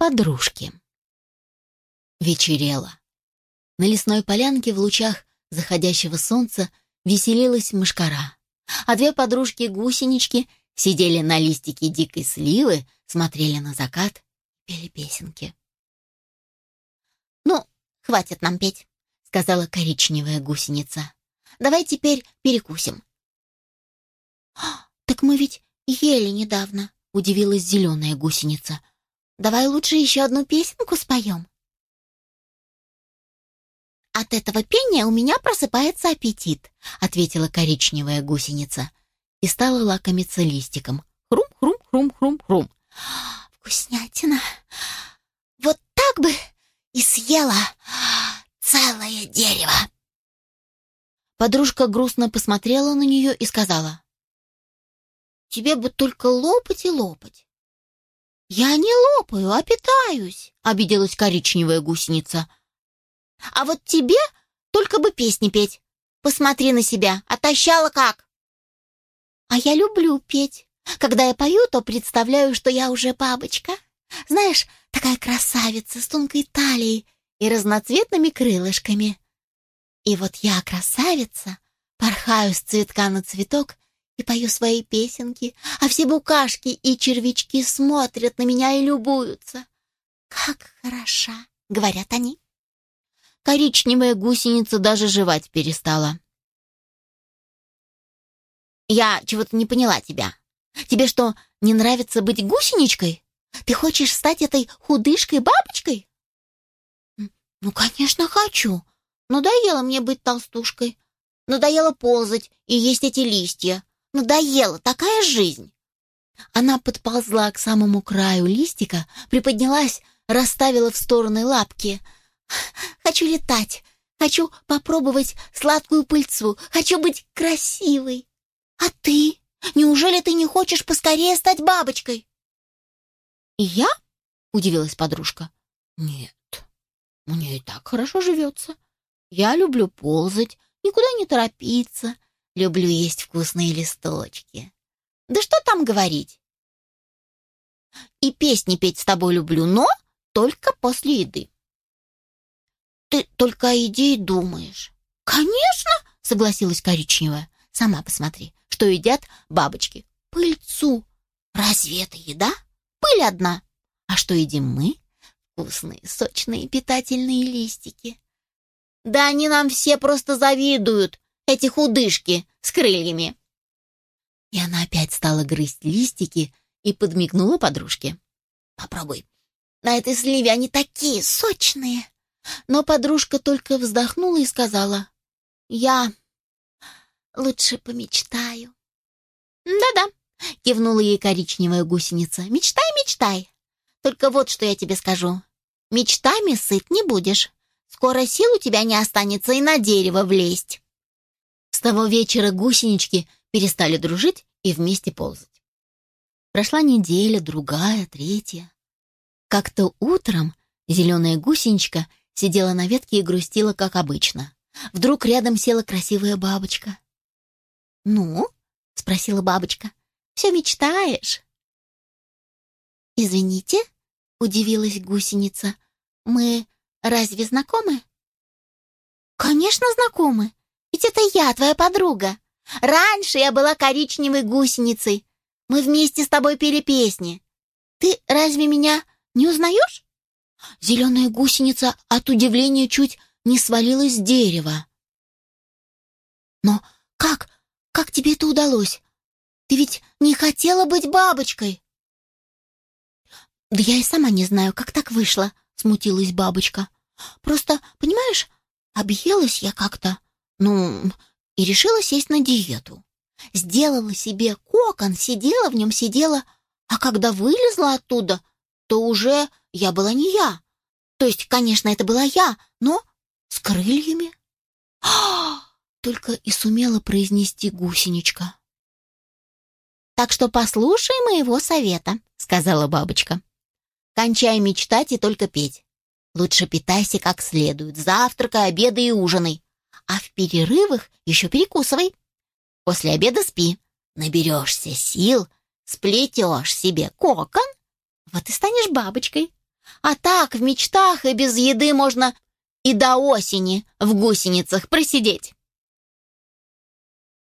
Подружки. Вечерело. На лесной полянке в лучах заходящего солнца веселилась мышкара, а две подружки-гусенички сидели на листике дикой сливы, смотрели на закат, пели песенки. «Ну, хватит нам петь», — сказала коричневая гусеница. «Давай теперь перекусим». «Так мы ведь ели недавно», — удивилась зеленая гусеница. «Давай лучше еще одну песенку споем». «От этого пения у меня просыпается аппетит», — ответила коричневая гусеница и стала лакомиться листиком. Хрум-хрум-хрум-хрум-хрум. «Вкуснятина! Вот так бы и съела целое дерево!» Подружка грустно посмотрела на нее и сказала. «Тебе бы только лопать и лопать». «Я не лопаю, а питаюсь», — обиделась коричневая гусеница. А вот тебе только бы песни петь. Посмотри на себя, отощала как. А я люблю петь. Когда я пою, то представляю, что я уже бабочка. Знаешь, такая красавица с тонкой талией и разноцветными крылышками. И вот я, красавица, порхаю с цветка на цветок и пою свои песенки, а все букашки и червячки смотрят на меня и любуются. «Как хороша!» — говорят они. Коричневая гусеница даже жевать перестала. «Я чего-то не поняла тебя. Тебе что, не нравится быть гусеничкой? Ты хочешь стать этой худышкой-бабочкой?» «Ну, конечно, хочу. Надоело мне быть толстушкой. Надоело ползать и есть эти листья. Надоело, такая жизнь!» Она подползла к самому краю листика, приподнялась, расставила в стороны лапки — Хочу летать, хочу попробовать сладкую пыльцу, хочу быть красивой. А ты? Неужели ты не хочешь поскорее стать бабочкой? Я? Удивилась подружка. Нет, мне и так хорошо живется. Я люблю ползать, никуда не торопиться, люблю есть вкусные листочки. Да что там говорить? И песни петь с тобой люблю, но только после еды. Ты только о еде и думаешь. Конечно, согласилась коричневая. Сама посмотри, что едят бабочки. Пыльцу. Разве это еда? Пыль одна. А что едим мы? Вкусные, сочные, питательные листики. Да они нам все просто завидуют, эти худышки с крыльями. И она опять стала грызть листики и подмигнула подружке. Попробуй. На этой сливе они такие сочные. Но подружка только вздохнула и сказала, «Я лучше помечтаю». «Да-да», — кивнула ей коричневая гусеница, «мечтай, мечтай. Только вот что я тебе скажу. Мечтами сыт не будешь. Скоро сил у тебя не останется и на дерево влезть». С того вечера гусенички перестали дружить и вместе ползать. Прошла неделя, другая, третья. Как-то утром зеленая гусеничка сидела на ветке и грустила, как обычно. Вдруг рядом села красивая бабочка. «Ну?» — спросила бабочка. «Все мечтаешь?» «Извините?» — удивилась гусеница. «Мы разве знакомы?» «Конечно знакомы. Ведь это я, твоя подруга. Раньше я была коричневой гусеницей. Мы вместе с тобой пели песни. Ты разве меня не узнаешь?» Зеленая гусеница от удивления чуть не свалилась с дерева. «Но как? Как тебе это удалось? Ты ведь не хотела быть бабочкой!» «Да я и сама не знаю, как так вышло», — смутилась бабочка. «Просто, понимаешь, объелась я как-то, ну, и решила сесть на диету. Сделала себе кокон, сидела в нем, сидела, а когда вылезла оттуда, то уже я была не я. То есть, конечно, это была я, но с крыльями. Только и сумела произнести гусеничка. «Так что послушай моего совета», — сказала бабочка. «Кончай мечтать и только петь. Лучше питайся как следует, завтракай, обедай и ужинай. А в перерывах еще перекусывай. После обеда спи, наберешься сил, сплетешь себе кокон, вот и станешь бабочкой. А так, в мечтах и без еды можно и до осени в гусеницах просидеть.